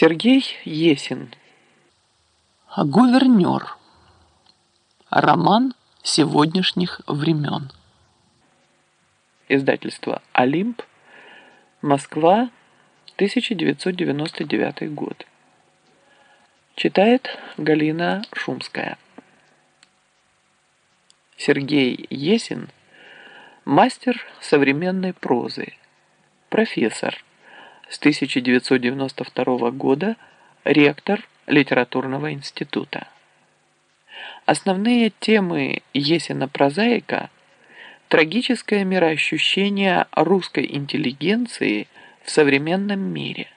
Сергей Есин. Гувернер. Роман сегодняшних времен. Издательство «Олимп», Москва, 1999 год. Читает Галина Шумская. Сергей Есин – мастер современной прозы, профессор – с 1992 года ректор литературного института. Основные темы Есина прозаика – трагическое мироощущение русской интеллигенции в современном мире.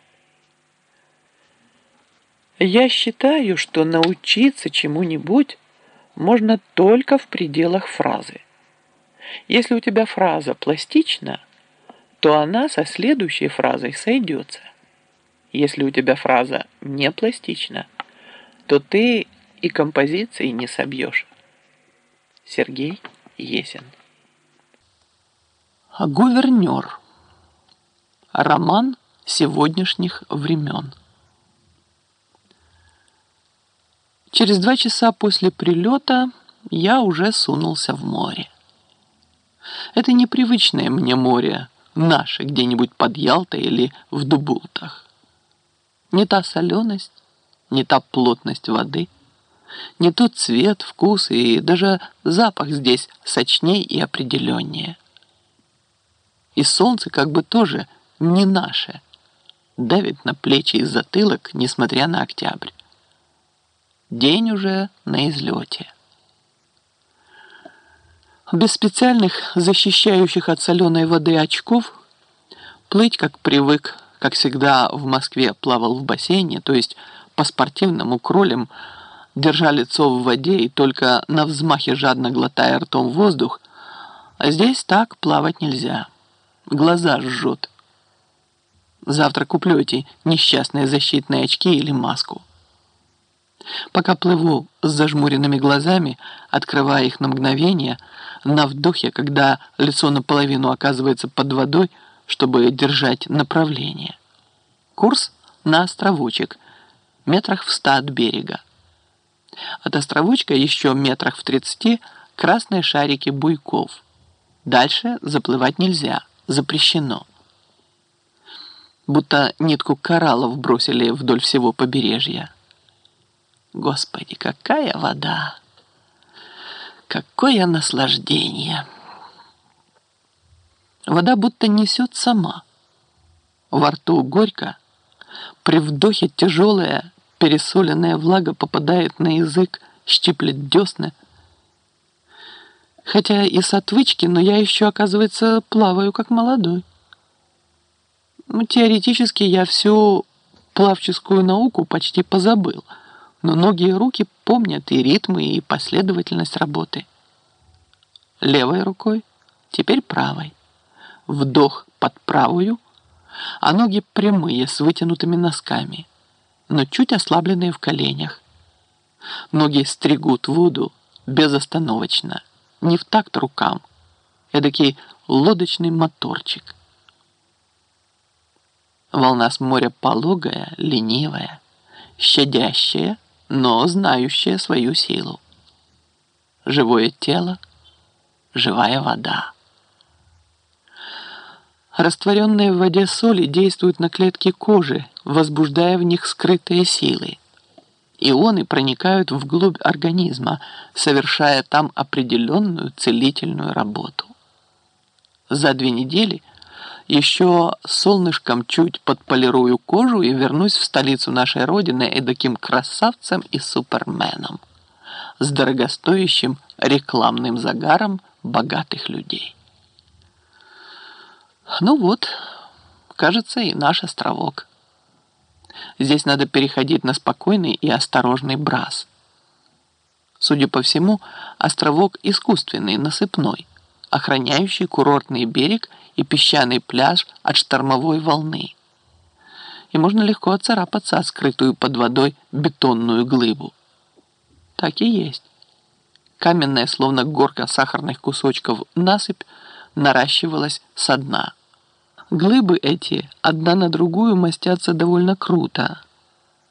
Я считаю, что научиться чему-нибудь можно только в пределах фразы. Если у тебя фраза пластична – то она со следующей фразой сойдется. Если у тебя фраза не пластична, то ты и композиции не собьешь. Сергей Есин. Гувернер. Роман сегодняшних времен. Через два часа после прилета я уже сунулся в море. Это непривычное мне море, наше где-нибудь под Ялтой или в Дубултах. Не та соленость, не та плотность воды, не тот цвет, вкус и даже запах здесь сочней и определеннее. И солнце как бы тоже не наше, давит на плечи и затылок, несмотря на октябрь. День уже на излете. Без специальных защищающих от соленой воды очков плыть как привык, как всегда в Москве плавал в бассейне, то есть по-спортивному кролем, держа лицо в воде и только на взмахе жадно глотая ртом воздух, а здесь так плавать нельзя. Глаза жжет. Завтра куплю эти несчастные защитные очки или маску. Пока плыву с зажмуренными глазами, открывая их на мгновение, на вдохе, когда лицо наполовину оказывается под водой, чтобы держать направление. Курс на островочек, метрах в ста от берега. От островочка еще метрах в тридцати красные шарики буйков. Дальше заплывать нельзя, запрещено. Будто нитку кораллов бросили вдоль всего побережья. Господи, какая вода! Какое наслаждение! Вода будто несет сама. Во рту горько, при вдохе тяжелая пересоленная влага попадает на язык, щиплет десны. Хотя и с отвычки, но я еще, оказывается, плаваю как молодой. Ну, теоретически я всю плавческую науку почти позабыл – но ноги и руки помнят и ритмы, и последовательность работы. Левой рукой, теперь правой. Вдох под правую, а ноги прямые, с вытянутыми носками, но чуть ослабленные в коленях. Ноги стригут воду безостановочно, не в такт рукам. Эдакий лодочный моторчик. Волна с моря пологая, ленивая, щадящая, но знающая свою силу. Живое тело, живая вода. Растворенные в воде соли действуют на клетки кожи, возбуждая в них скрытые силы. Ионы проникают вглубь организма, совершая там определенную целительную работу. За две недели – еще солнышком чуть подполирую кожу и вернусь в столицу нашей Родины эдаким красавцем и суперменом с дорогостоящим рекламным загаром богатых людей. Ну вот, кажется, и наш островок. Здесь надо переходить на спокойный и осторожный брас. Судя по всему, островок искусственный, насыпной охраняющий курортный берег и песчаный пляж от штормовой волны. И можно легко отцарапаться о скрытую под водой бетонную глыбу. Так и есть. Каменная, словно горка сахарных кусочков, насыпь наращивалась со дна. Глыбы эти одна на другую мастятся довольно круто –